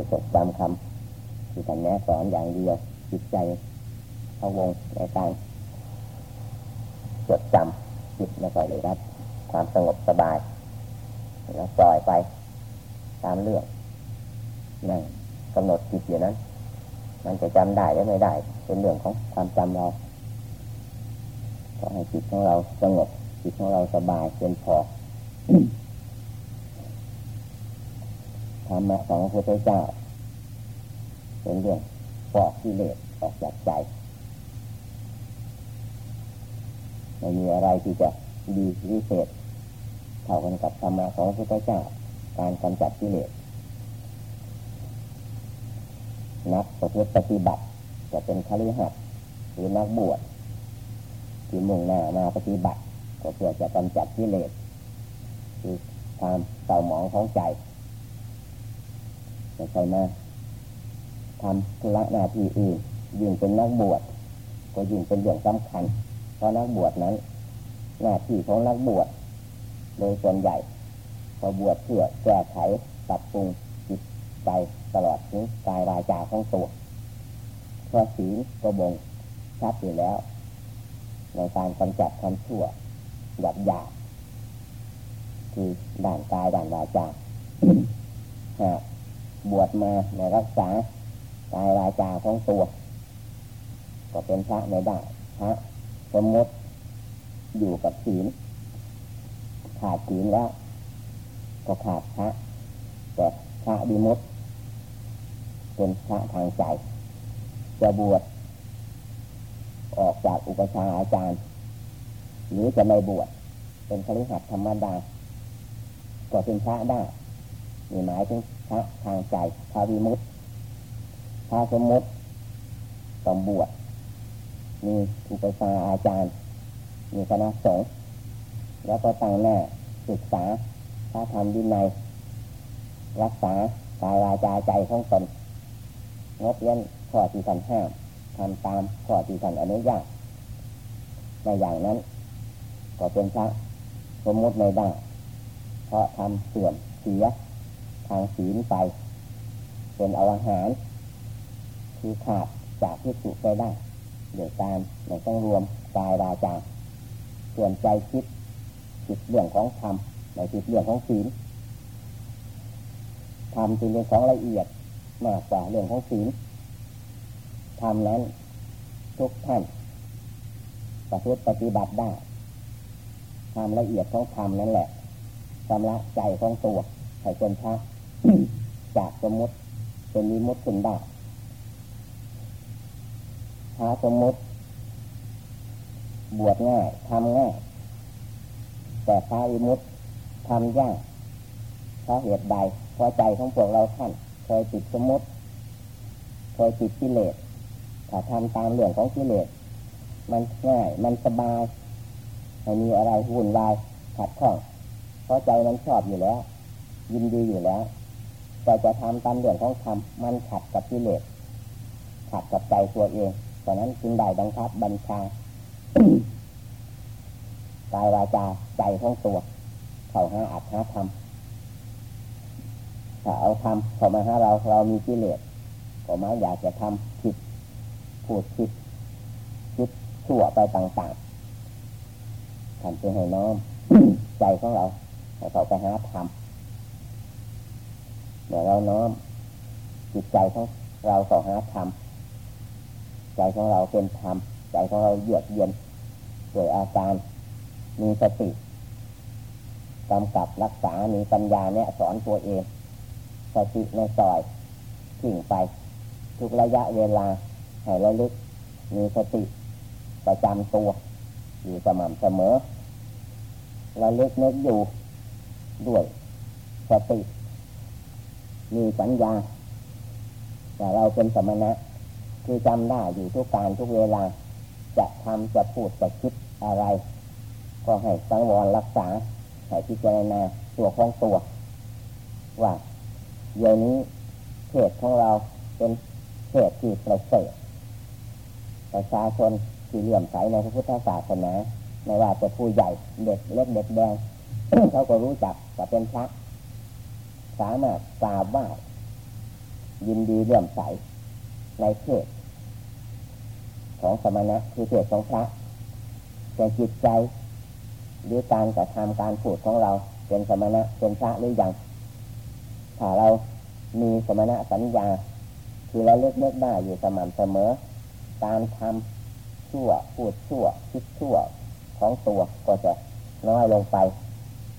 จะจดจำคำที่ท่านแนะสอนอย่างเดียวจิตใจพะวงในการจดจำจิตไม่ค่อยได้รับความสงบสบาย แล้วปล่อยไปตามเรื่องนั่งกำหนดจิตอยู่นั้น มันจะจำได้หรือไม่ได้ เป็นเรื่องของความจำเราก็ให้จิตของเราสงบจิตของเราสบายเป็นพอ ธรรมะของพระพุทธเจ้าเป็นเรื่องปอกที่เลสออกจากใจไม่มีอะไรที่จะดีวิเศษเท่ากันกับธรรมะของพระพุทธเจ้า การกำจัดกิเลสนักปฏิบัติจะเป็นคฤหัสถ์หรือนักบวชที่มุ่งหน้ามาปฏิบัติก็เพื่อจะกำจัดกิเลสคือความเศร้าหมองของใจ ไม่ใช่มาทำธุระหน้าที่อื่นยิ่งเป็นนักบวชก็ยิ่งเป็นเรื่องสำคัญ เพราะนักบวชนั้น หน้าที่ของนักบวชโดยส่วนใหญ่พอบวชเพื่อแก้ไขปรับปรุงจิตใจตลอดถึงกายวาจาของตัวเพราะศีลก็บ่งชัดอยู่แล้ว ในการกำจัดความชั่วหยาบหยาบคือด่านกายด่านวาจาหาก บวชมาในรักษากายวาจาของตัว ก็เป็นพระไม่ได้พระสมมติอยู่กับศีลขาดศีลแล้วก็ขาดพระแต่พระดีมุตเป็นพระทางใจจะบวชออกจากอุปชาอาจารย์ หรือจะไม่บวชเป็นคฤหัสถ์ธรรมดาก็เป็นพระได้มีหมายถึง พระทางใจพระวิมุตติพระสมมติต้องบวชมีอุปชาอาจารย์ มีคณะสงฆ์แล้วก็ตั้งหน้าศึกษาพระธรรมวินัยรักษากายวาจาใจของตนงดเว้นข้อที่ท่านห้ามทำตามข้อที่ท่านอนุญาตในอย่างนั้น ก็เป็นพระสมมติในได้เพราะทำเสื่อมเสีย ทางศีลไป เป็นอวหาร คือขาดจากที่สุไปได้โดยการในต้องรวมกายวาจาส่วนใจคิดจิตเรื่องของธรรมในจิตเรื่องของศีลธรรมเป็นเรื่องของละเอียดมากกว่าเรื่องของศีลธรรมนั้นทุกท่านประพฤติปฏิบัติได้ความละเอียดของธรรมนั่นแหละชำระใจของตัวให้เป็นพระ จากสมมติเป็นมิมุติขึ้นได้พระสมมติ บวชง่ายทำง่าย แต่พระวิมุตทำยากเพราะเหตุใดเพราะใจของพวกเราท่านเคยติดสมมติเคยติดกิเลสถ้าทำตามเรื่องของกิเลสมันง่าย มันสบายไม่มีอะไรวุ่นวายขัดข้อง เพราะใจมันชอบอยู่แล้ว ยินดีอยู่แล้ว แต่จะทำตามเรื่องของธรรมมันขัดกับกิเลสขัดกับใจตัวเองเพราะนั้นจึงได้บังคับบัญชากายวาจาใจของตัว เข้าห้าอัตหาธรรมถ้าเอาธรรมเข้ามาหาเราเรามีกิเลสก็มาอยากจะทำผิดพูดผิดคิดชั่วไปต่างๆทำเป็นให้น้อมใจของเราให้เขาไปหาธรรม เดี๋ยวเราน้อมจิตใจของเราเข้าหาธรรมใจของเราเป็นธรรมใจของเราเยือกเย็นโดยอาการมีสติกำกับรักษา มีปัญญาเนี่ยสอนตัวเอง สติในซอยทิ้งไป ทุกระยะเวลาให้ระลึก มีสติประจำตัว อยู่สม่ำเสมอระลึกนึกอยู่ด้วยสติ มีปัญญาแต่เราเป็นสมณะ คือจำได้อยู่ทุกการทุกเวลา จะทำจะพูดจะคิดอะไร ก็ให้สังวรรักษาให้พิจารณาตัวของตัว ว่าเดี๋ยวนี้เทศของเราเป็นเทศที่ประเสริฐประชาชนที่เลื่อมใสในพระพุทธศาสนาไม่ว่าจะผู้ใหญ่เด็กเล็กเด็กแดงเขาก็รู้จักว่าเป็นพระ สามารถกราบไหว้ยินดีเลื่อมใสในเพศของสมณะคือเพศของพระแต่จิตใจหรือการกระทำการพูดของเราเป็นสมณะเป็นพระหรือยังถ้าเรามีสมณะสัญญา คือเราเลือกเลือกได้อยู่สม่ำเสมอ การทำชั่วพูดชั่วคิดชั่วของตัวก็จะน้อยลงไป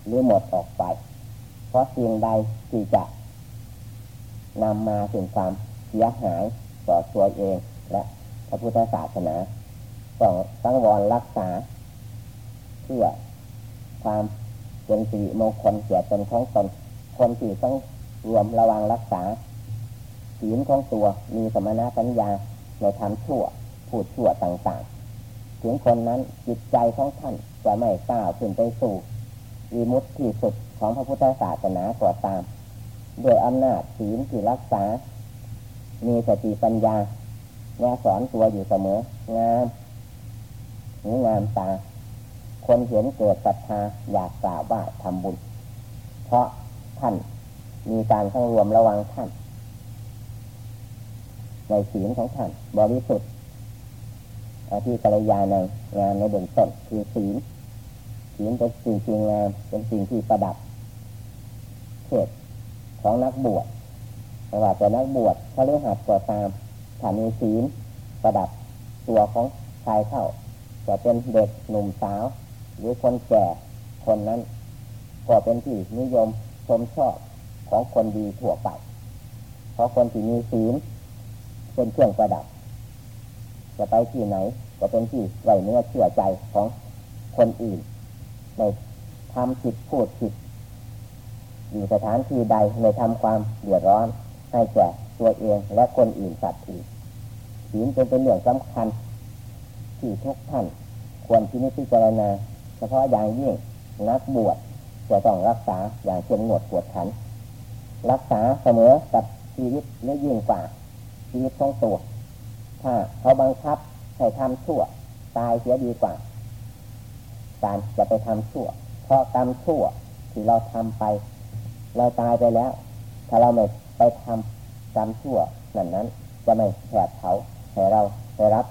หรือหมดออกไป เพราะสิ่งใดที่จะนำมาถึงความเสียหายต่อตัวเองและพระพุทธศาสนาต้องตั้งวรรักษา เพื่อความเป็นสิริมงคลเกียตนของตนคนที่ต้องรวมระวังรักษาศีลของตัวมีสมณะสัญญาในทำชั่วพูดชั่วต่างๆ ถึงคนนั้นจิตใจของท่านจะไม่ก้าวขึ้นไปสู่วิมุตติสุด ของพระพุทธศาสนาก็ตามด้วยอำนาจศีลที่รักษา มีสติปัญญาแนสอนตัวอยู่เสมอ งามหูงามตา คนเห็นเกิดศรัทธาอยากกล่าวว่าทำบุญ เพราะท่านมีการข้างรวมระวังท่าน ในศีลของท่านบริสุทธิ์ที่กัลยาณงานในเบื้องต้นคือศีลศีลเป็นสิ่งที่งามเป็นสิ่งที่ประดับ เทศของนักบวชไม่ว่าจะนักบวชเขาเรียกหัดก่อตามถ้ามีศีลประดับตัวของชายเข้าจะเป็นเด็กหนุ่มสาว หรือคนแก่คนนั้น ก็เป็นที่นิยมชมชอบของคนดีทั่วไป เพราะคนที่มีศีลเป็นเครื่องประดับ จะไปที่ไหน ก็เป็นที่ไว้เนื้อเชื่อใจของคนอื่นในทำผิดพูดผิด อยู่สถานที่ใดในทำความเดือดร้อน ให้แก่ตัวเองและคนอื่นสัตว์อื่นศีลเป็นเป็นเรื่องสำคัญ ที่ทุกท่านควรที่นิพิจารณาเฉพาะอย่างยิ่งนักบวชจะต้องรักษาอย่างเข้มงวดกวดขัน รักษาเสมอกับชีวิตและยิ่งกว่าชีวิตของตัวถ้าเขาบังคับให้ทำชั่วตายเสียดีกว่า การจะไปทำชั่ว เพราะกรรมชั่วที่เราทำไป เราตายไปแล้ว ถ้าเราไม่ไปทำกรรมชั่วนั้นนั้น จะไม่แผดเผาให้เราได้รับ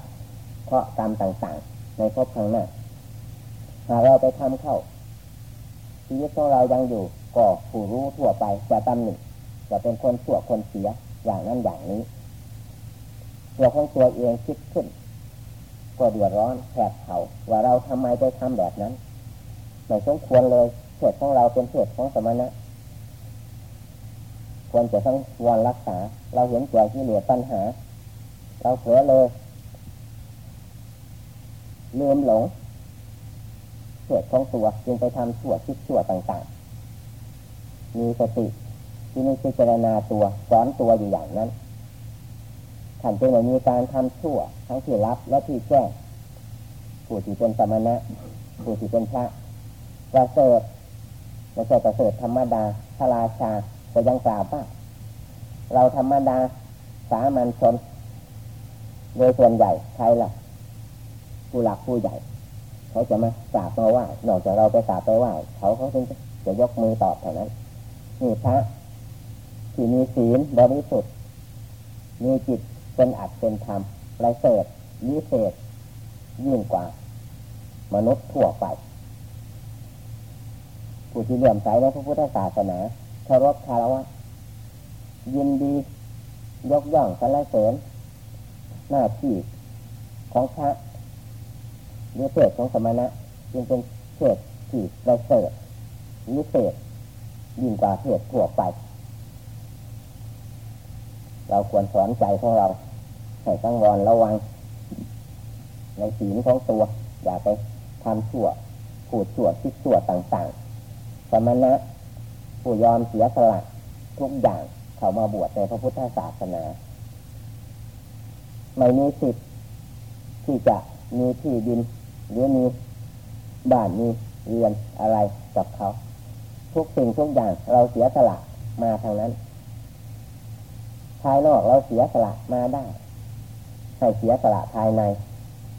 เพราะกรรมต่างๆ ในภพข้างหน้าหากเราไปทำเข้าชีวิตของเรายังอยู่ก็ผู้รู้ทั่วไปจะตำหนิจะเป็นคนชั่วคนเสียอย่างนั้นอย่างนี้ ตัวของตัวเองคิดขึ้นก็เดือดร้อนแผดเผาว่าเราทำไมไปทำแบบนั้นไม่สมควรเลยเพศของเราเป็นเพศของสมณะ ควรจะต้องวอนรักษา เราเห็นแก่ที่เหลือปัญหา เราเผลอเลยลืมหลงเกิดของตัวจึงไปทำชั่วคิดชั่วต่างๆ มีสติที่นี่พิจารณาตัวสอนตัวอยู่อย่างนั้นท่านจึงมีการทำชั่ว ทั้งที่รับและที่แจ้งผู้ที่เป็นสมณะผู้ที่เป็นพระประเสริฐไม่ใช่ประเสริฐธรรมดาพระราชา ก็ยังกล่าวว่าเราธรรมดาสามัญชน โดยส่วนใหญ่ใครล่ะ ผู้หลักผู้ใหญ่ เขาจะมากราบมาไหว้นอกจากเราไปกราบไปไหว้เขาเขาจึงจะยกมือตอบเท่านั้นนี่พระที่มีศีลบริสุทธิ์มีจิตเป็นอัดเป็นธรรมไรเสดวิเศษ ยิ่งกว่า มนุษย์ทั่วไปผู้ที่เลื่อมใสในพระพุทธศาสนา เคารพคารวะยินดี ยกย่องสรรเสริญหน้าที่ของพระหรือเพศของสมณะจึงเป็นเพศที่ประเสริฐวิเศษยิ่งกว่าเพศทั่วไป เราควรสอนใจของเราให้ตั้งวรระวัง ในศีลของตัว อย่าไปทำชั่ว พูดชั่วคิดชั่วต่างๆ สมณะ ผู้ยอมเสียสละทุกอย่างเข้ามาบวชในพระพุทธศาสนา ไม่มีสิทธิ์ที่จะมีที่ดินหรือมีบ้านมีเรือนอะไรกับเขา ทุกสิ่งทุกอย่างเราเสียสละมาทางนั้นภายนอกเราเสียสละมาได้ให้เสียสละภายใน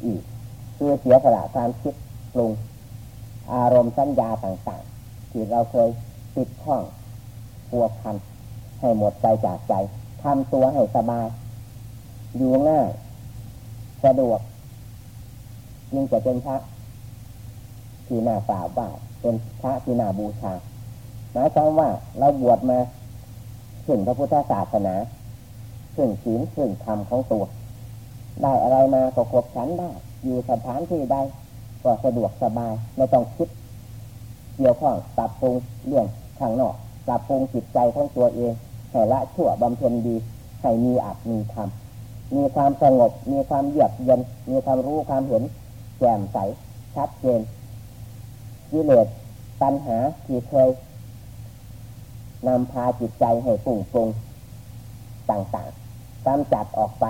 อีกคือเสียสละความคิดปรุง อารมณ์สัญญาต่างๆ ที่เราเคย ติดข้องปัวพันให้หมดใจจากใจทำตัวให้สบาย อยู่ง่ายสะดวกยิ่งจะเป็นพระที่น่าสาวบ่าเป็นพระที่น่าบูชาหมายความว่าเราบวชมาถึงพระพุทธศาสนาถึงศีลถึงธรรมของตัว ได้อะไรมาก็ครบฉันได้ อยู่สถานที่ใดก็สะดวกสบาย ไม่ต้องคิด กี่ยวข้องปรับปรุงเรื่องข้างนอกปรับปรุงจิตใจของตัวเองให้ละชั่วบำเพ็ญดีให้มีอัตมีธรรมมีความสงบ มีความเยือกเย็น มีความรู้ความเห็นแจ่มใสชัดเจนกิเลสตัณหาที่เคยนำพาจิตใจให้ปุ่งปรุงต่างๆกำจัดออกไป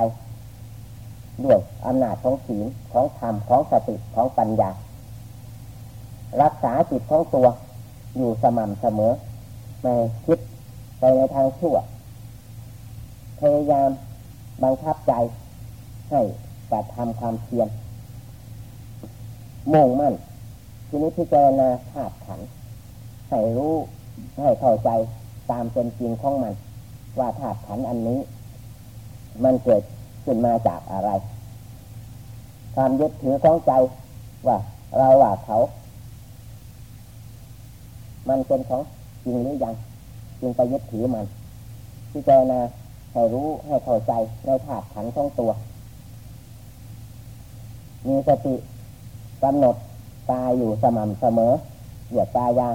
ด้วยอำนาจของศีลของธรรมของสติของปัญญา รักษาจิตของตัว อยู่สม่ำเสมอไม่คิดไปในทางชั่ว พยายามบังคับใจให้กระทำความเพียรมุ่งมั่น ทีนี้พิจารณาธาตุขันให้รู้ให้เข้าใจตามเป็นจริงของมัน ว่าธาตุขันอันนี้ มันเกิดขึ้นมาจากอะไร ความยึดถือของใจว่าเราว่าเขา มันเป็นของจริงหรือยังจึงไปยึดถือมันพิจารณาให้รู้ให้เข้าใจในธาตุขันธ์ของตัว มีสติกำหนดตายอยู่สม่ำเสมอเหยียดตายา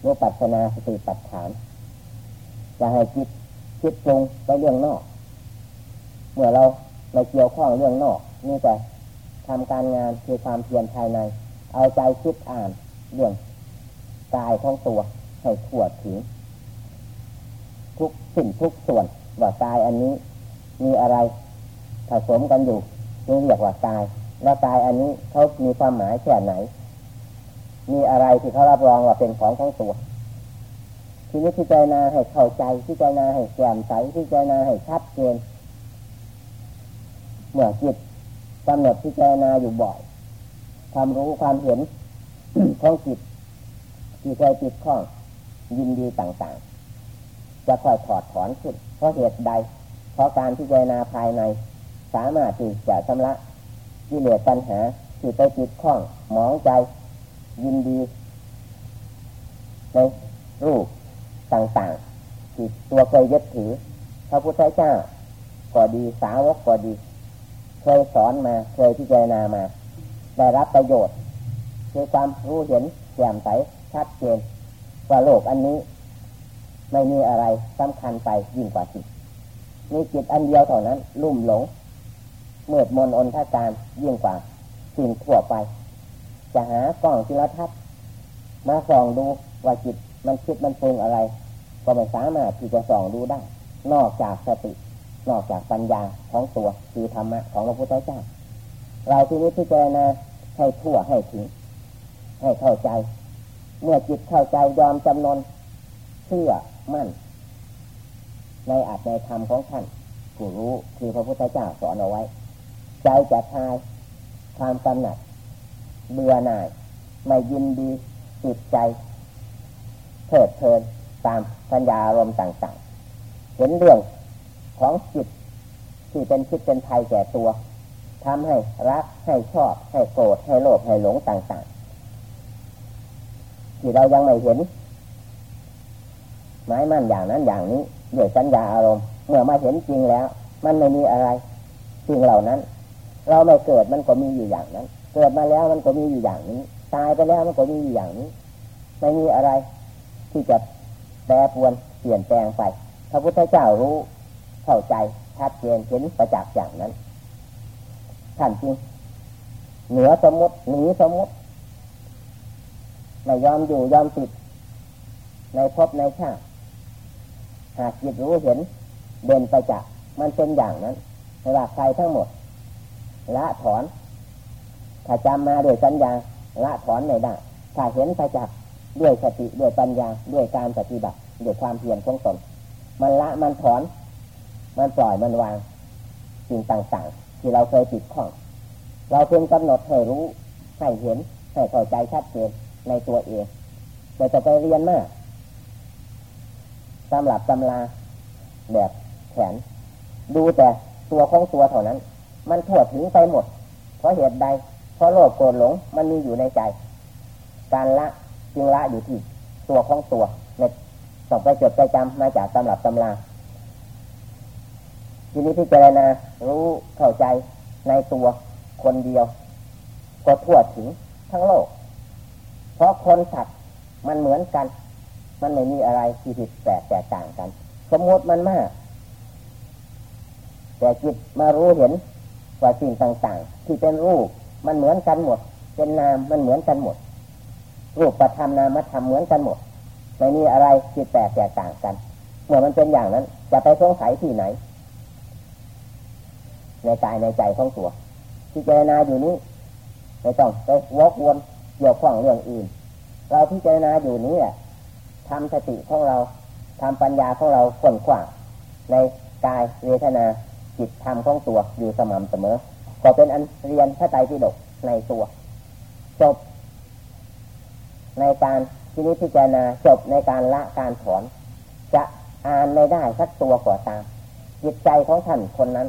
โนปัสนาสติปัฏฐานจะให้คิดคิดปรุงไปเรื่องนอก เมื่อเราไม่เกี่ยวข้องเรื่องนอก นี่แต่ทำการงานคือความเพียรภายใน เอาใจคิดอ่านเรื่อง กายของตัวให้ทั่วถึง ทุกสิ่งทุกส่วนว่ากายอันนี้มีอะไรผสมกันอยู่จึงเรียกว่ากายแล้วกายอันนี้เขามีความหมายแค่ไหน มีอะไรที่เขารับรองว่าเป็นของของตัวทีนี้พิจารณาให้เข้าใจพิจารณาให้แจ่มใสพิจารณาให้ชัดเจนเมื่อจิตกำหนดพิจารณาอยู่บ่อย ความรู้ความเห็นของจิต ที่เคยติดข้องยินดีต่างๆ จะค่อยถอดถอนขึ้น เพราะเหตุใด เพราะการพิจรณาภายใน สามารถที่จะชำระกิเลสปัญหาที่ไปติดข้องหมองใจ ยินดีในรูปต่างๆที่ตัวเคยยึดถือพระพุทธเจ้าก็ดีสาวกก็ดี เคยสอนมาเคยพิจารณามา ได้รับประโยชน์คือความรู้เห็นแจ่มใส ชัดเจนว่าโลกอันนี้ ไม่มีอะไรสำคัญไปยิ่งกว่าจิตมีจิตอันเดียวเท่านั้น ลุ่มหลงเมื่อมนอนทาการยิ่งกว่าสิ่งทั่วไป จะหากล้องจิรทัศน์มาส่องดูว่าจิตมันคิดมันปรุงอะไร ก็ไม่สามารถที่จะส่องดูได้ นอกจากสติ นอกจากปัญญาของตัวคือธรรมะของพระพุทธเจ้าเราที่นี้พิจารณาให้ทั่วให้ถึง ให้เข้าใจ เมื่อจิตเข้าใจยอมจำนนเชื่อมั่น ในอัตในธรรมของท่านผู้รู้คือพระพุทธเจ้าสอนเอาไว้ ใจจะทายความกำหนัด เบื่อหน่าย ไม่ยินดีจิตใจเพิดเพลินตามสัญญาอารมณ์ต่างๆ เห็นเรื่องของจิตที่เป็นคิดเป็นภัยแก่ตัวทำให้รักให้ชอบ ให้โกรธให้โลภให้หลงต่างๆ ที่เรายังไม่เห็นหมายมั่นอย่างนั้นอย่างนี้ด้วยสัญญาอารมณ์เมื่อมาเห็นจริงแล้ว มันไม่มีอะไรสิ่งเหล่านั้น เราไม่เกิดมันก็มีอยู่อย่างนั้น เกิดมาแล้วมันก็มีอยู่อย่างนี้ ตายไปแล้วมันก็มีอยู่อย่างนี้ ไม่มีอะไร ที่จะแปรปวนเปลี่ยนแปลงไปพระพุทธเจ้ารู้เข้าใจชัดเจนเห็นประจักษ์อย่างนั้นท่านจริงเหนือสมมติหนีสมมติ ไม่ยอมอยู่ยอมติดในภพในชาติหากจิตรู้เห็นเด่นไปจากมันเป็นอย่างนั้นไม่ว่าใครทั้งหมด ละถอน ถ้าจำมาด้วยสัญญาละถอนไม่ได้ถ้าเห็นไปจากด้วยสติด้วยปัญญาด้วยการปฏิบัติด้วยความเพียรของตนมันละมันถอน มันปล่อยมันวางสิ่งต่างๆ ที่เราเคยติดข้อง เราเพียงกำหนดให้รู้ให้เห็นให้เข้าใจชัดเจน ในตัวเองแต่จะไปเรียนมากตำหลับตำลาแบบแขน ดูแต่ตัวของตัวเท่านั้น มันทั่วถึงไปหมด เพราะเหตุใด เพราะโลภโกรธหลงมันมีอยู่ในใจ การละจึงละอยู่ที่ตัวของตัวในต้องไปจดไปจำมาจากตำรับตำราทีนี้พิจารณารู้เข้าใจในตัวคนเดียว ก็ทั่วถึงทั้งโลก ราะคนสัตว์มันเหมือนกัน มันไม่มีอะไรที่ผิดแปลกแตกต่างกัน สมมติมันมาก แต่จิตมารู้เห็นว่าสิ่งต่างๆ ที่เป็นรูปมันเหมือนกันหมด เป็นนามมันเหมือนกันหมด รูปประธรรมนามธรรมเหมือนกันหมดไม่มีอะไรที่แปลกแตกต่างกัน เมื่อมันเป็นอย่างนั้น จะไปสงสัยที่ไหน ในกายในใจของตัวพิจรณาอยู่นี้ไม่ต้องไปวกวน กี่ยวข้องเรื่องอื่น เราพิจารณาอยู่นี้แหละทำสติของเราทำปัญญาของเราขวนขวางในกายเวทนาจิตธรรมของตัวอยู่สม่ำเสมอ ก็เป็นอันเรียนพระไตรปิฎกในตัวจบ ในการทีนี้พิจารณาจบในการละการถอน จะอ่านไม่ได้สักตัวก่อตาม จิตใจของท่านคนนั้น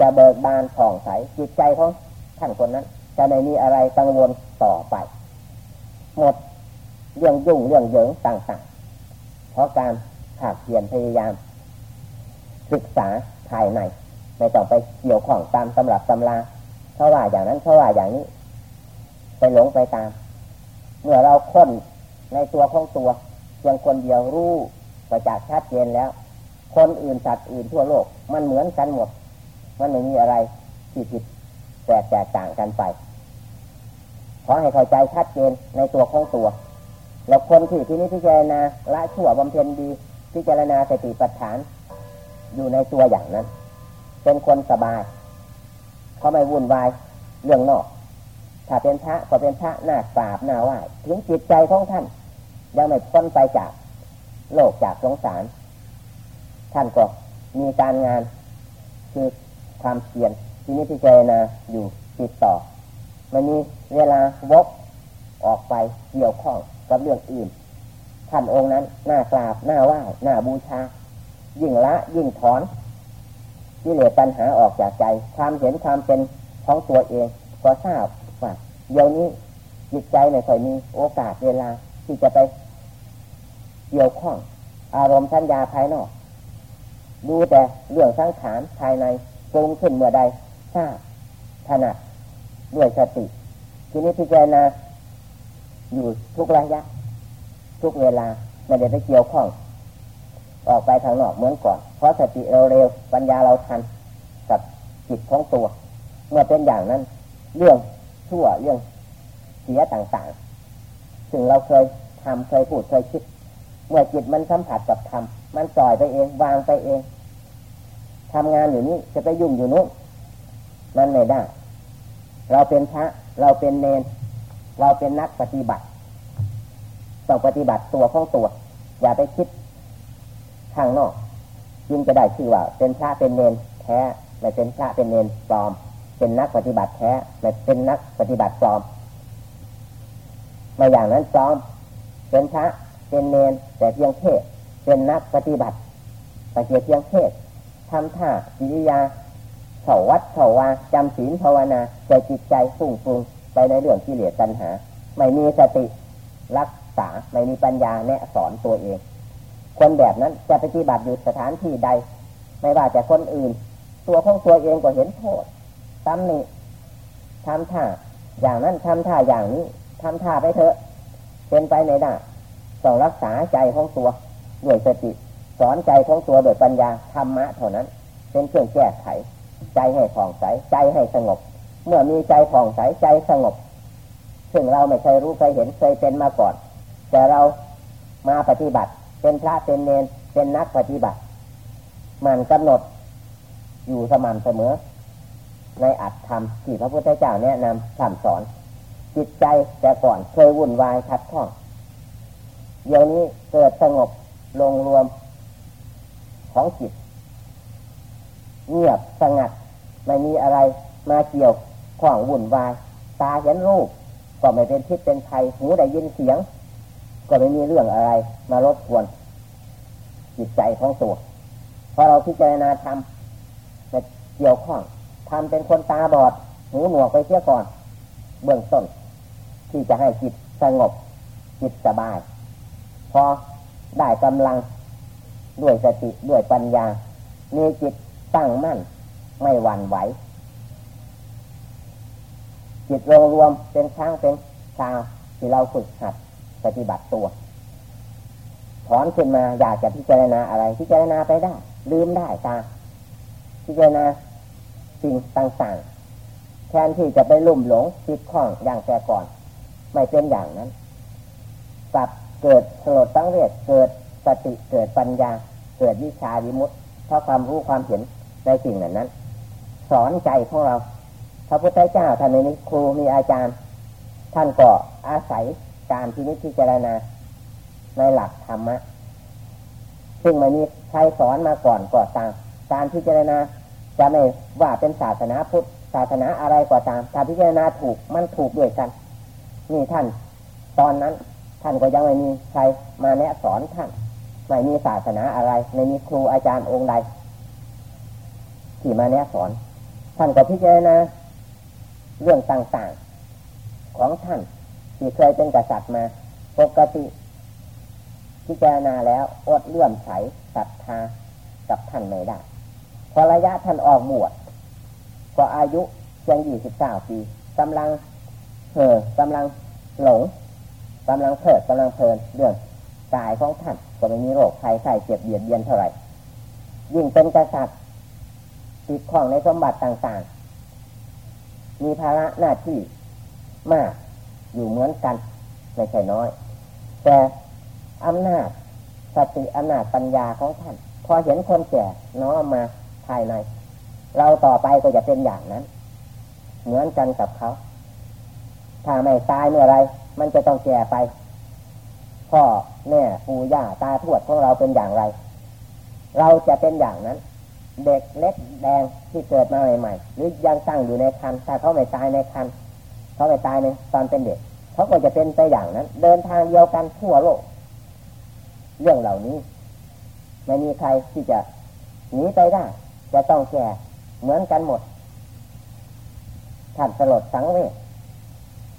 จะเบิกบานผ่องใสจิตใจของท่านคนนั้น จะไม่มีอะไรกังวลต่อไป หมดเรื่องยุ่งเรื่องเหยิงต่างๆ เพราะการขาดเพียรพยายาม ศึกษาภายในไม่ต้องไปเกี่ยวข้องตามตำรับตำราเพราะว่าอย่างนั้นเพราะว่าอย่างนี้ ไปหลงไปตาม เมื่อเราค้นในตัวของตัวเพียงคนเดียวรู้ประจักษ์ชัดเจนแล้ว คนอื่นสัตว์อื่นทั่วโลก มันเหมือนกันหมด มันไม่มีอะไรที่ผิดแตกแตกต่างกันไป อให้เข้าใจชัดเจนในตัวของตัว แล้วคนที่ที่นี้พิจารณาละชั่วบำเพ็ญดี พิจารณาสติปัฏฐาน อยู่ในตัวอย่างนั้น เป็นคนสบายเขาไม่วุ่นวายเรื่องนอก ถ้าเป็นพระก็เป็นพระหน้ากราบหน้าไหว้ถึงจิตใจของท่าน ยังไม่พ้นไปจากโลกจากสงสาร ท่านก็มีการงานคือความเพียรที่นี้พิจารณาอยู่ติดต่อ มันมีเวลาวกออกไปเกี่ยวข้องกับเรื่องอื่นท่านองค์นั้นหน้ากราบหน้าไหว้หน้าบูชา ยิ่งละยิ่งถอนที่เหลือปัญหาออกจากใจ ความเห็นความเป็นของตัวเอง ก็ทราบว่าเดี๋ยวนี้จิตใจไม่ค่อยมีโอกาสเวลาที่จะไปเกี่ยวข้อง อารมณ์ทัญญาภายนอก ดูแต่เรื่องสังขารภายในปรุงขึ้นเมื่อใดทราบถนัด ด้วยสติทีนี้พิจารณาอยู่ทุกระยะ ทุกเวลาไม่ได้ไปเกี่ยวข้อง ออกไปทางนอกเหมือนก่อน เพราะสติเราเร็วปัญญาเราทันกับจิตของตัว เมื่อเป็นอย่างนั้น เรื่องชั่วเรื่องเสียต่างๆซึ่งเราเคยทำเคยพูดเคยคิด เมื่อจิตมันสัมผัสกับธรรมมันปล่อยไปเองวางไปเองทำงานอยู่นี้จะไปยุ่งอยู่นู้นมันไม่ได้ เราเป็นพระเราเป็นเนน เราเป็นนักปฏิบัติต้องปฏิบัติตัวของตัว อย่าไปคิดข้างนอกจึงจะได้ชื่อว่า เป็นพระเป็นเนนแท้ไม่เป็นพระเป็นเนนปลอม เป็นนักปฏิบัติแท้ไม่เป็นนักปฏิบัติปลอมมาอย่างนั้นปลอม เป็นพระเป็นเนนแต่เพียงเทศเป็นนักปฏิบัติแต่เพียงเทศทำท่าจิริยา เข้าวัดเข้าวาจำศีลภาวนาใจจิตใจฟุ้งฟุ้งไปในเรื่องที่เหลือปัญหา ไม่มีสติรักษาไม่มีปัญญาแนะสอนตัวเอง คนแบบนั้นจะปฏิบัติอยู่สถานที่ใด ไม่ว่าจะคนอื่น ตัวของตัวเองก็เห็นโทษตำหนิทำท่าอย่างนั้นทำท่าอย่างนี้ทำท่าไปเถอะเป็นไปในได้ต้องรักษาใจของตัวด้วยสติ สอนใจของตัวโดยปัญญาธรรมะเท่านั้น เป็นเครื่องแก้ไข ใจให้ผ่องใสใจให้สงบ เมื่อมีใจผ่องใสใจสงบ ซึ่งเราไม่เคยรู้เคยเห็นเคยเป็นมาก่อน แต่เรามาปฏิบัติ เป็นพระเป็นเนนเป็นนักปฏิบัติ มันกำหนดอยู่สม่ำเสมอ ในอัตธรรมที่พระพุทธเจ้าแนะนำสั่งสอน จิตใจแต่ก่อนเคยวุ่นวายทัดข้องเดี๋ยวนี้เกิดสงบลงรวมของจิต เงียบสงัด ไม่มีอะไรมาเกี่ยวข้องวุ่นวาย ตาเห็นรูป ก็ไม่เป็นพิษเป็นภัยหูได้ยินเสียง ก็ไม่มีเรื่องอะไรมารบกวนจิตใจของตัวพอเราพิจารณาทำจะเกี่ยวข้องทำเป็นคนตาบอด หูหนวกไปเสียก่อน เบื้องต้น ที่จะให้จิตสงบ จิตสบาย พอได้กำลังด้วยสติด้วยปัญญา มีจิต ตั้งมั่น ไม่หวั่นไหว จิตรวมรวมเป็นช้างเป็นชาวที่เราฝึกหัดปฏิบัติตัว ถอนขึ้นมาอยากจะพิจารณาอะไร พิจารณาไปได้ ลืมได้ตาพิจารณาสิ่งต่างๆ แทนที่จะไปลุ่มหลงติดข้องอย่างแต่ก่อน ไม่เป็นอย่างนั้นกลับเกิดสลดตั้งเวทเกิดสติเกิดปัญญา เกิดวิชาวิมุติเพราะความรู้ความเห็น ในสิ่งนั้นนั้น สอนใจของเรา พระพุทธเจ้าท่านมีครูมีอาจารย์ ท่านก็อาศัยการที่นิพพิจารณาในหลักธรรมะซึ่งไม่มีใครสอนมาก่อนก่อตามการพิจารณาจะไม่ว่าเป็นศาสนาพุทธศาสนาอะไรก็ตามถ้าพิจารณาถูกมันถูกด้วยกันนี่ท่าน ตอนนั้นท่านก็ยังไม่มีใครมาแนะสอนท่านไม่มีศาสนาอะไร ไม่มีครูอาจารย์องค์ใด ที่มาแนะสอน ท่านก็พิจารณาเรื่องต่างๆ ของท่านที่เคยเป็นกษัตริย์มาปกติพิจารณาแล้วอดเลื่อมใสศรัทธากับท่านไม่ได้พอระยะท่านออกบวชก็อายุเพียงยี่สิบเก้าปีกำลังเห่อกำลังหลงกำลังเพิดกำลังเพลินเรื่องกายของท่านก็ไม่มีโรคภัยไข้เจ็บเบียดเบียนเท่าไหร่ยิ่งเป็นกษัตริย์ ติดข้องในสมบัติต่างๆ มีภาระหน้าที่มากอยู่เหมือนกันไม่ใช่น้อย แต่อำนาจสติอำนาจปัญญาของท่าน พอเห็นคนแก่น้อมมาภายใน เราต่อไปก็จะเป็นอย่างนั้น เหมือนกันกับเขา ถ้าไม่ตายเมื่อไร มันจะต้องแก่ไป พ่อแม่ปู่ย่าตาทวดของเราเป็นอย่างไร เราจะเป็นอย่างนั้น เด็กเล็กแดงที่เกิดมาใหม่ๆหรือยังตั้งอยู่ในคันถ้าเขาไม่ตายในคันเขาไม่ตายในตอนเป็นเด็กเขาก็จะเป็นไปอย่างนั้น เดินทางเดียวกันทั่วโลก เรื่องเหล่านี้ไม่มีใครที่จะหนีไปได้จะต้องแก่เหมือนกันหมดท่านสลดสังเวช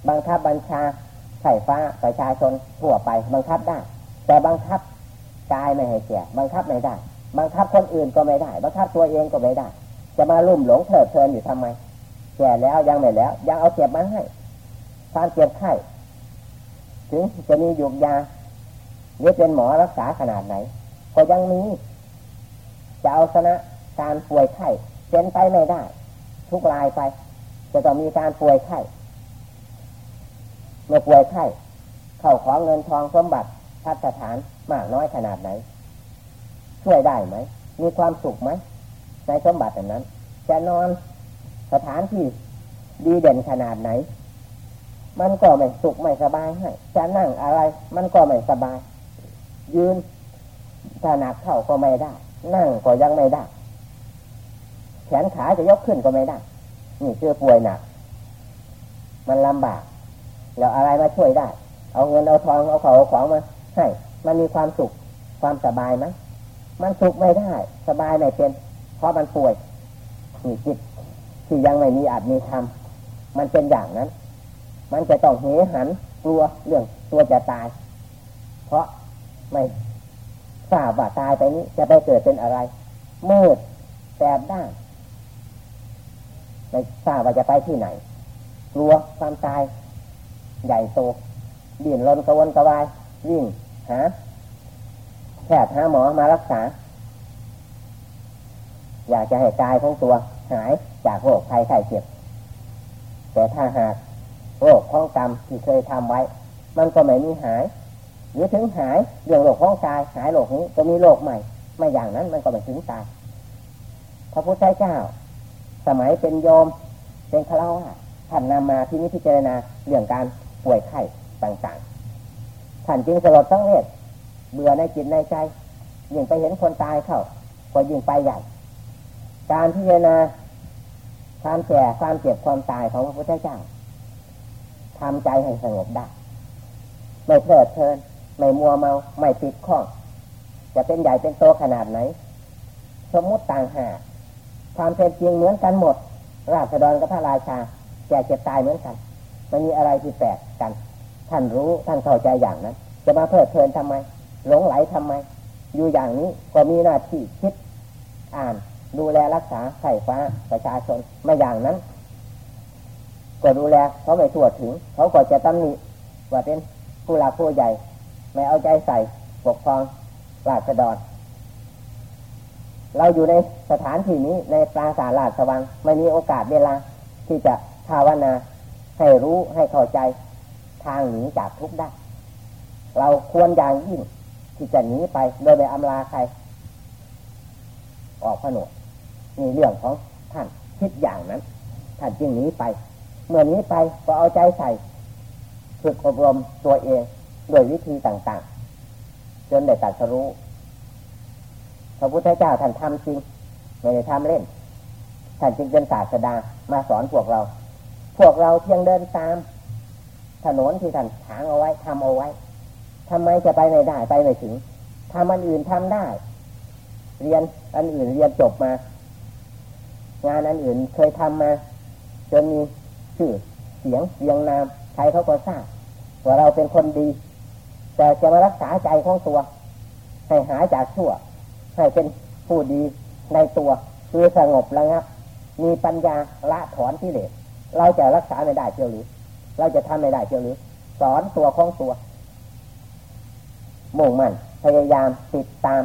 บังคับบัญชาไข่ฟ้าประชาชนทั่วไป บังคับได้ แต่บังคับกายไม่ให้แก่บังคับไม่ได้ บังคับคนอื่นก็ไม่ได้บังคับตัวเองก็ไม่ได้ จะมาลุ่มหลงเพลิดเพลินอยู่ทำไมแก่แล้วยังไม่แล้ว ยังเอาเก็บมาให้การเจ็บไข้ถึงจะมีหยุกยาหรือเป็นหมอรักษาขนาดไหน ก็ยังมีจะเอาชนะการป่วยไข้เป็นไปไม่ได้ ทุกรายไป จะต้องมีการป่วยไข้เมื่อป่วยไข้เข้าของเงินทองสมบัติพัฒฐานมากน้อยขนาดไหน ช่วยได้ไหม มีความสุขไหม ในสมบัติแบบนั้น จะนอนสถานที่ดีเด่นขนาดไหน มันก็ไม่สุขไม่สบายให้ จะนั่งอะไร มันก็ไม่สบาย ยืนถ้าหนักเท่าก็ไม่ได้ นั่งก็ยังไม่ได้ แขนขาจะยกขึ้นก็ไม่ได้ นี่คือป่วยหนัก มันลำบาก แล้วอะไรมาช่วยได้ เอาเงินเอาทองเอาของเอาของมาให้ มันมีความสุขความสบายไหม มันสุขไม่ได้ สบายไม่เป็น เพราะมันป่วยนี่จิตที่ยังไม่มีอาจมีธรรมมันเป็นอย่างนั้น มันจะต้องเหหันกลัวเรื่องตัวจะตาย เพราะไม่ทราบว่าตายไปนี้จะไปเกิดเป็นอะไรมืดแสบด้านไม่ทราบว่าจะไปที่ไหนกลัวความตาย ใหญ่โตดิ่นรนกระวนกระวายวิ่งหา ทย์หาหมอมารักษา อยากจะให้กายของตัวหายจากโรคภัยไข้เจ็บ แต่ถ้าหากโรคของกรรมที่เคยทำไว้ มันก็ไม่มีหาย หรือถึงหายเรื่องโรคของกายหายโรคนี้จะมีโรคใหม่ ไม่อย่างนั้นมันก็ไม่ถึงตายพระพุทธเจ้า สมัยเป็นโยมเป็นฆราวาสท่านนำมาที่นี้พิจารณาเรื่องการป่วยไข้ต่างๆ ท่านจึงสลดสังเวช เบื่อในจิตในใจยิ่งไปเห็นคนตายเข้าก็ยิ่งไปใหญ่ การพิจารณาความแก่ความเจ็บความตายของพระพุทธเจ้าทำใจให้สงบได้ ไม่เพลิดเพลิน ไม่มัวเมา ไม่ติดข้อง จะเป็นใหญ่เป็นโตขนาดไหน สมมติต่างหากความเป็นจริงเหมือนกันหมด ราษฎรกับพระราชา แก่เจ็บตายเหมือนกันไมันมีอะไรที่แปลกกัน ท่านรู้ท่านเข้าใจอย่างนั้น จะมาเพลิดเพลินทำไม หลงไหลทำไม อยู่อย่างนี้ก็มีหน้าที่คิดอ่านดูแลรักษาไข่ฟ้าประชาชนไม่อย่างนั้น ก็ดูแลเขาไม่ทั่วถึง เขาก็จะตำหนิว่าเป็นผู้หลักผู้ใหญ่ ไม่เอาใจใส่ปกครองราษฎรเราอยู่ในสถานที่นี้ในปราสาทราชวังไม่มีโอกาสเวลาที่จะภาวนาให้รู้ให้เข้าใจ ทางหนีจากทุกข์ได้ เราควรอย่างยิ่ง ที่จะหนีไป โดยไม่อำลาใคร ออกผนวดมีเรื่องของท่านคิดอย่างนั้น ท่านจึงหนีไป เมื่อนี้ไปก็เอาใจใส่ฝึกอบรมตัวเองด้วยวิธีต่างๆ จนได้ตัดสรู้พระพุทธเจ้าท่านทำจริงไม่ได้ทำเล่น ท่านจึงเป็นศาสดามาสอนพวกเรา พวกเราเพียงเดินตาม ถนนที่ท่านถางเอาไว้ทำเอาไว้ ทำไมจะไปไม่ได้ไปไม่ถึงทำอันอื่นทำได้ เรียนอันอื่นเรียนจบมา งานอันอื่นเคยทำมาจนมีชื่อเสียงเสียงนามใครเขาก็ทราบว่าเราเป็นคนดี แต่จะมารักษาใจของตัว ให้หายจากชั่ว ให้เป็นผู้ดีในตัว คือสงบระงับ มีปัญญาละถอนที่เหลือเราจะรักษาไม่ได้เชียวหรือ เราจะทำไม่ได้เชียวหรือ สอนตัวของตัว มุ่งมั่นพยายามติดตาม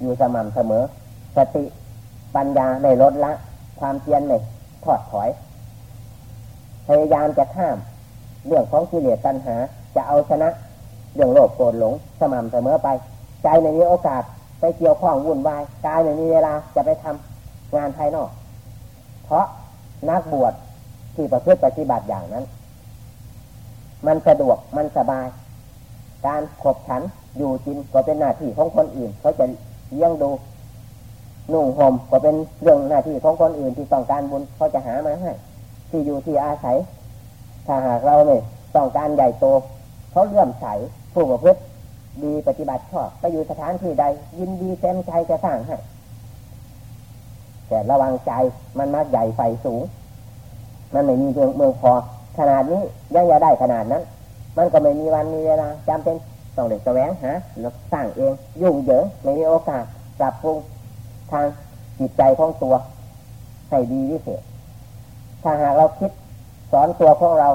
อยู่สม่ำเสมอ สติปัญญาไม่ลดละ ความเพียรไม่ถอดถอย พยายามจะข้าม เรื่องของกิเลสตัณหา จะเอาชนะ เรื่องโลภโกรธหลงสม่ำเสมอไป ใจในนี้โอกาสไปเกี่ยวข้องวุ่นวายกายไม่มีเวลาจะไปทำงานภายนอก เพราะนักบวชที่ประพฤติปฏิบัติอย่างนั้น มันสะดวกมันสบาย การขบฉัน อยู่กินก็เป็นหน้าที่ของคนอื่น เขาจะเลี้ยงดูนุ่งห่มก็เป็นเรื่องหน้าที่ของคนอื่นที่ต้องการบุญเขาจะหามาให้ที่อยู่ที่อาศัย ถ้าหากเราเนี่ยต้องการใหญ่โตเขาเลื่อมใสผู้ประพฤติดีปฏิบัติชอบไปอยู่สถานที่ใด ยินดีเต็มใจจะสร้างให้แต่ระวังใจมันมากใหญ่ไฟสูง มันไม่มีเมืองเมืองพอขนาดนี้ยังจะได้ขนาดนั้น มันก็ไม่มีวันมีเวลาจำเป็น ต้องเด็กแสวงหาแล้วสร้างเองยุ่งเหยิงไม่มีโอกาสปรับปรุงทางจิตใจของตัวให้ดีที่สุดถ้าหากเราคิดสอนตัวของเรา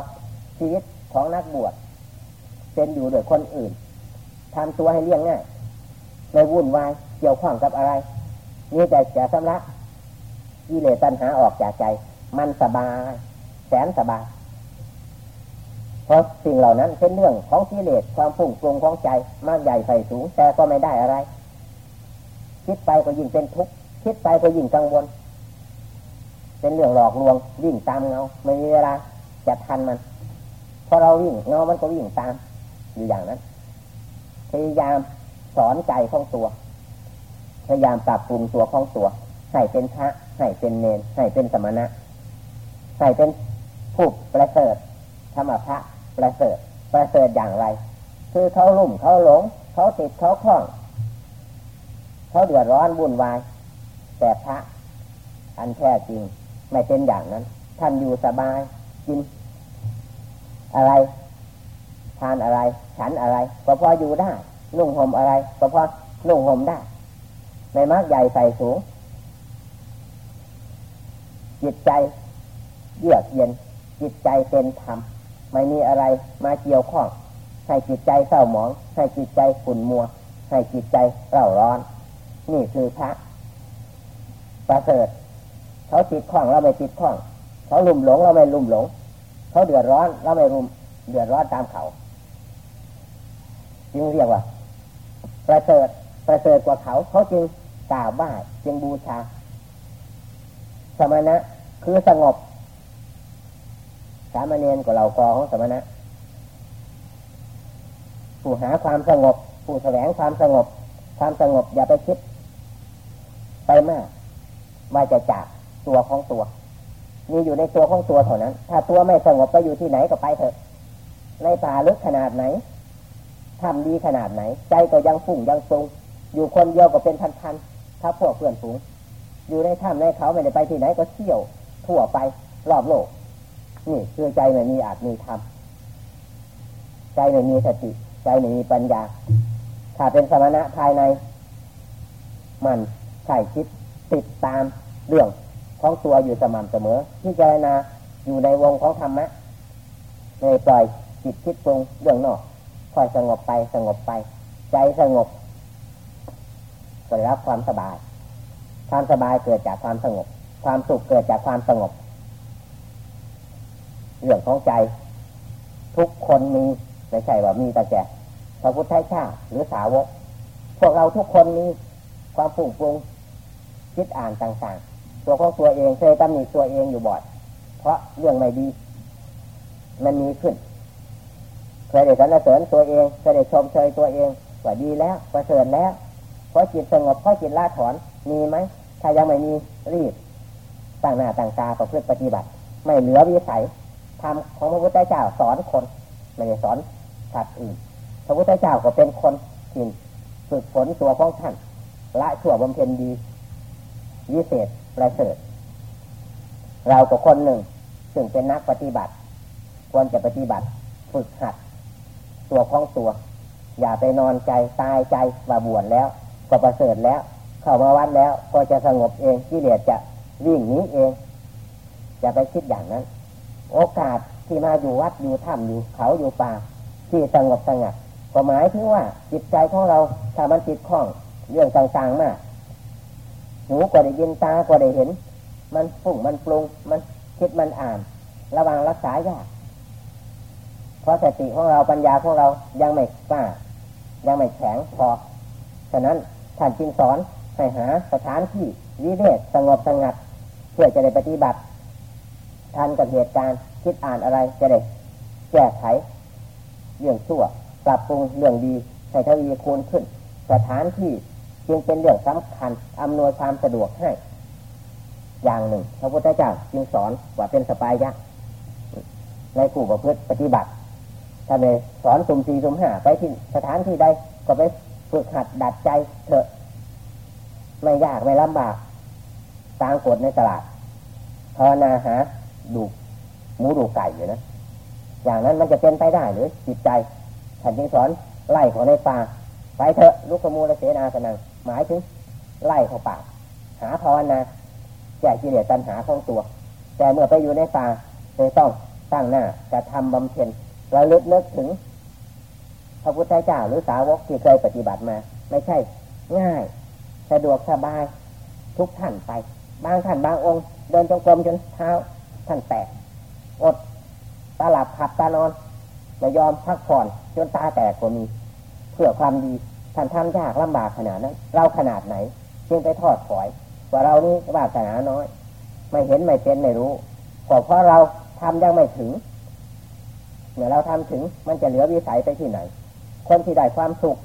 ชีวิตของนักบวชเป็นอยู่โดยคนอื่นทำตัวให้เลี่ยงง่ายไม่วุ่นวายเกี่ยวข้องกับอะไรนี่แต่จะสำลักกิเลสตัณหาออกจากใจ มันสบาย แสนสบาย เพราะสิ่งเหล่านั้นเป็นเรื่องของกิเลสความฟุ้งปรุงของใจมากใหญ่ไฟสูง แต่ก็ไม่ได้อะไร คิดไปก็ยิ่งเป็นทุกข์คิดไปก็ยิ่งกังวล เป็นเรื่องหลอกลวงวิ่งตามเงาไม่มีเวลาจะทันมันพอเราวิ่งเงามันก็วิ่งตามอยู่อย่างนั้นพยายามสอนใจของตัวพยายามปรับปรุงตัวของตัวให้เป็นพระให้เป็นเนนให้เป็นสมณะให้เป็นผู้ประเสริฐธรรมพระ ประเสริฐประเสริฐอย่างไร คือเขาลุ่มเขาหลง เขาติดเขาคล้อง เขาเดือดร้อนวุ่นวาย แต่พระอันแท้จริงไม่เป็นอย่างนั้น ท่านอยู่สบายกิน อะไร ทานอะไร ฉันอะไรก็พออยู่ได้นุ่งห่มอะไรก็พอนุ่งห่มได้ไม่มากใหญ่ใส่สูง จิตใจเยือกเย็น จิตใจเป็นธรรม ไม่มีอะไรมาเกี่ยวข้อง ให้จิตใจเศร้าหมอง ให้จิตใจขุ่นมัว ให้จิตใจเร่าร้อน นี่คือพระประเสริฐเขาติดข้องเราไม่ติดข้อง เขาลุ่มหลงเราไม่ลุ่มหลง เขาเดือดร้อนเราไม่รุมเดือดร้อนตามเขาจึงเรียกว่า ประเสริฐประเสริฐกว่าเขา เขาจึงกล่าวบ้าจึงบูชา สมณะคือสงบ สามเณรกว่าเรากอของสมณะ ผู้หาความสงบ ผู้แสวงความสงบ ความสงบอย่าไปคิด ไปมากว่าจะจากตัวของตัว มีอยู่ในตัวของตัวเท่านั้น ถ้าตัวไม่สงบไปอยู่ที่ไหนก็ไปเถอะ ในป่าลึกขนาดไหนทำดีขนาดไหน ใจก็ยังฟุ้งยังซุงอยู่คนเดียวก็เป็นพันๆถ้าพวกเพื่อนฝูง อยู่ในถ้ำในเขาไม่ได้ไปที่ไหนก็เที่ยว ทั่วไปรอบโลก นี่คือใจไม่มีอาจมีธรรมใจไม่มีสติใจไม่มีปัญญา ถ้าเป็นสมณะภายใน มันใช่คิดติดตามเรื่องของตัวอยู่สม่ำเสมอที่เจรณาอยู่ในวงของธรรมะในปล่อยจิตคิดปรุงเรื่องนอกคอยสงบไปสงบไป ใจสงบก็ได้รับความสบาย ความสบายเกิดจากความสงบ ความสุขเกิดจากความสงบ เรื่องของใจ ทุกคนมีไม่ใช่ว่ามีแต่แก่พระพุทธเจ้าหรือสาวก พวกเราทุกคนมีความฝุ่งปรุงคิดอ่านต่างๆ ตัวของตัวเองเคยตำหนิตัวเองอยู่บ่อยเพราะเรื่องไม่ดี มันมีขึ้นเคยได้สรรเสริญตัวเองเคยได้ชมเชยตัวเองว่าดีแล้วประเสริฐแล้วเพราะจิตสงบเพราะจิตละถอนมีไหมถ้ายังไม่มีรีบตั้งหน้าตั้งตาประพฤติปฏิบัติ ไม่เหลือวิสัย ทำของพระพุทธเจ้าสอนคนไม่ได้สอนสัตว์อื่นพระพุทธเจ้าก็เป็นคนที่ฝึกฝนตัวของท่านละชั่วบำเพ็ญดีวิเศษประเสริฐเราก็คนหนึ่งซึ่งเป็นนักปฏิบัติ ควรจะปฏิบัติฝึกหัด ตัวของตัว อย่าไปนอนใจตายใจว่าบวชแล้ว ก็ประเสริฐแล้ว เข้ามาวัดแล้ว ก็จะสงบเองที่เหลือจะวิ่งหนีเอง จะไปคิดอย่างนั้น โอกาสที่มาอยู่วัดอยู่ถ้ำอยู่เขาอยู่ป่า ที่สงบสงัดก็หมายถึงว่าจิตใจของเราถ้ามันติดข้องเรื่องต่างๆมากหูก็ได้ยินตาก็ได้เห็น มันฟุ้งมันปรุงมันคิดมันอ่าน ระวังรักษายากเพราะสติของเราปัญญาของเรายังไม่กล้ายังไม่แข็งพอฉะนั้นท่านจึงสอนให้หาสถานที่วิเวกสงบสงัด เพื่อจะได้ปฏิบัติ ทันกับเหตุการณ์คิดอ่านอะไรจะได้แก้ไขเรื่องชั่วปรับปรุงเรื่องดีให้ทวีคูณขึ้น สถานที่จึงเป็นเรื่องสำคัญอำนวยความสะดวกให้ อย่างหนึ่ง พระพุทธเจ้าจึงสอนว่าเป็นสปายะในผู้ประพฤติปฏิบัติถ้าในสอนสุ่มสี่สุ่มห้าไปที่สถานที่ใดก็ไปฝึกหัดดัดใจเถอะ ไม่ยากไม่ลำบากตามกฎในตลาดภาวนาหา ดูหมูดูไก่อยู่นะอย่างนั้นมันจะเป็นไปได้หรือจิตใจท่านจึงสอนไล่ของในป่าไปเถอะลูกขมูลเสนาสนังหมายถึงไล่เข้าป่าหาภาวนาแก้กิเลสตัณหาของตัว แต่เมื่อไปอยู่ในป่าเลยต้องตั้งหน้าจะทำบำเพ็ญระลึกนึกถึง พระพุทธเจ้าหรือสาวกที่เคยปฏิบัติมา ไม่ใช่ ง่าย สะดวกสบาย ทุกท่านไป บางท่านบางองค์ เดินจงกรมจนเท้า ท่านแตก อดตาหลับขับตานอนไม่ยอมพักผ่อนจนตาแตกก็มี เพื่อความดีท่านทำยากลำบากขนาดนั้น เราขนาดไหนจึงไปทอดถอยว่าเรานี่วาสนาน้อย ไม่เห็นไม่เป็นไม่รู้ก็เพราะเราทำยังไม่ถึงเมื่อเราทำถึงมันจะเหลือวิสัยไปที่ไหน คนที่ได้ความสุข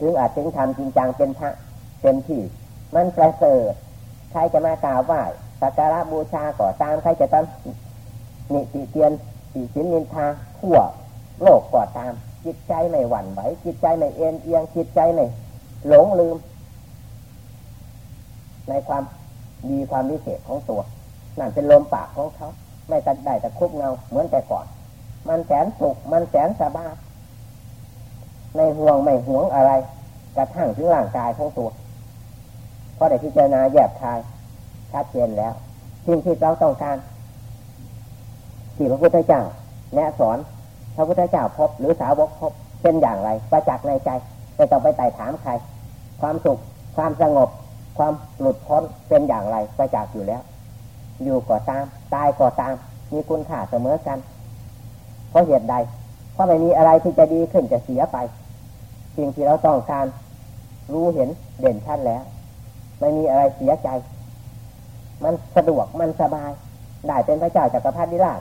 ถึงอาจถึงทำจริงจังเป็นพระเต็มที่ มันประเสริฐใครจะมากราบไหว้ สักการะบูชาก่อตามใครจะตั้งนิติเตียนสีสินนินทาทั่วโลกก่อตาม จิตใจไม่หวั่นไหวจิตใจไม่เอ็นเอียงจิตใจไม่หลงลืม ในความดีความวิเศษของตัวนั่นเป็นลมปากของเขา ไม่ตัดได้แต่คุบเงาเหมือนแต่ก่อน มันแสนสุขมันแสนสบายไม่ห่วงไม่ห่วงอะไร กระทั่งถึงร่างกายของตัวเพราะได้พิจารณาแยบคาย ชัดเจนแล้วสิ่งที่เราต้องการที่พระพุทธเจ้าแนะสอนพระพุทธเจ้าพบหรือสาวกพบเป็นอย่างไร ประจักษ์ในใจไม่ต้องไปไต่ถามใคร ความสุข ความสงบ ความหลุดพ้นเป็นอย่างไร ประจักษ์อยู่แล้ว อยู่ก่อตาม ตายก่อตาม มีคุณค่าเสมอกัน เพราะเหตุใด เพราะไม่มีอะไรที่จะดีขึ้นจะเสียไป สิ่งที่เราต้องการรู้เห็นเด่นชัดแล้ว ไม่มีอะไรเสียใจ มันสะดวกมันสบาย ได้เป็นพระเจ้าจากักรพรรดิราช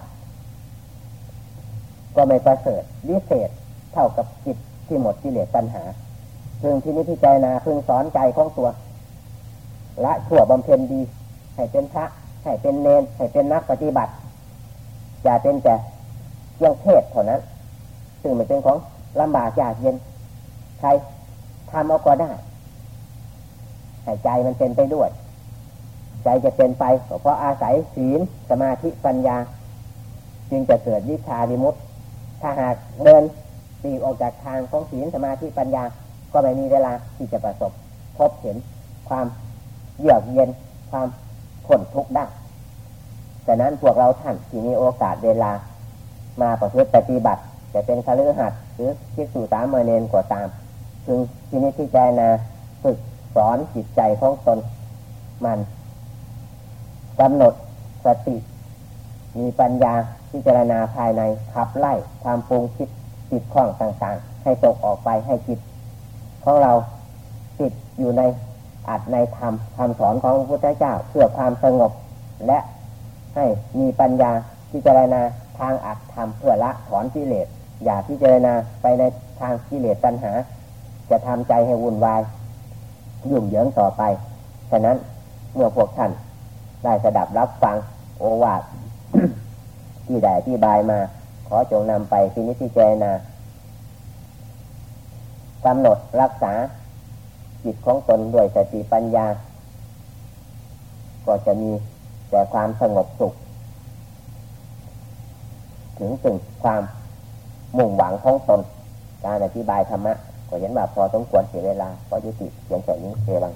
ก็ไม่ประเสริฐวิเศษเท่ากับจิตที่หมดกิเลสตัณหาพึงที่นี้พิจารณาพึงสอนใจของตัวละชั่วบำเพ็ญดี ให้เป็นพระ ให้เป็นเนนให้เป็นนักปฏิบัติ อย่าเป็นแต่เพียงเทศเท่านั้นซึ่งมันเป็นของลำบากยากเย็น ใครทำเอาก็ได้ให้ใจมันเป็นไปด้วย ใจจะเป็นไปเพราะอาศัยศีลสมาธิปัญญา จึงจะเกิดวิชาดิมุตถ้าหากเดินตีออกจากทางของศีลสมาธิปัญญา ก็ไม่มีเวลาที่จะประสบ พบเห็นความเยือกเย็นความพ้นทุกข์ได้ดังนั้นพวกเราท่านที่มีโอกาสเวลา มาประพฤติปฏิบัติ จะเป็นคฤหัสถ์หรือคิดสู่สามเณรก็ตาม จึงที่นี้ที่ใจนาฝึกสอนจิตใจของตนมัน กำหนดสติ มีปัญญาพิจารณาภายในขับไล่ความปรุงคิดจิตข้องต่างๆ ให้ตกออกไปให้จิตของเราติดอยู่ในอัดในธรรมคำสอนของพระพุทธเจ้าเพื่อความสงบ และให้มีปัญญาพิจารณาทางอัดธรรมเพื่อละถอนกิเลสอย่าพิจารณาไปในทางกิเลสตัณหา จะทำใจให้วุ่นวาย ยุ่งเหยิงต่อไปฉะนั้นเมื่อพวกท่าน ได้สดับรับฟังโอวาทที่ได้ที่บายมา ขอจงนำไปที่นิพพานากำหนดรักษา จิตของตนด้วยสติปัญญา ก็จะมีแต่ความสงบสุข ถึงถึงความมุ่งหวังของตน การอธิบายธรรมะ ก็เห็นว่าพอสมควรเสียเวลา ก็ยุติเพียงแค่นี้เอวัง